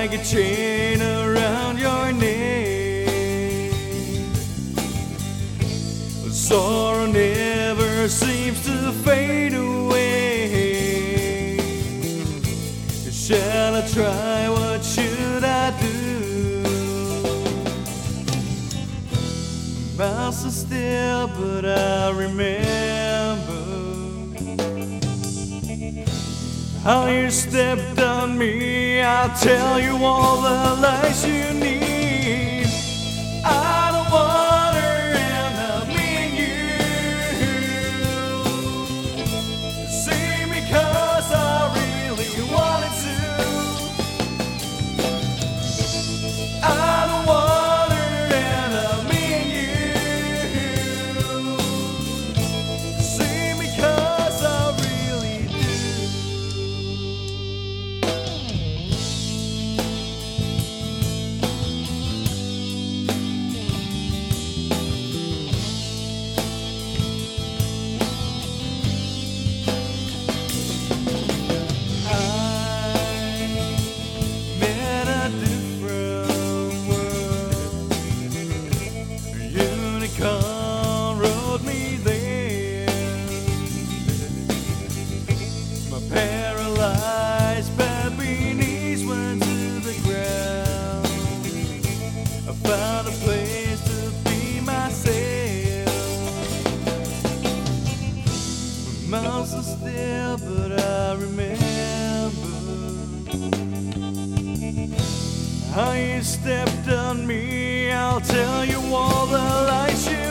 like a chain around your neck. Sorrow never seems to fade away. Shall I try? What should I do? Mouse is still, but I remember how you stepped on me. I'll tell you all the lies you need. A place to be myself. My still, but I remember how you stepped on me. I'll tell you all the lies you